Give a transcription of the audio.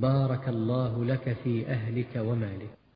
بارك الله لك في أهلك ومالك.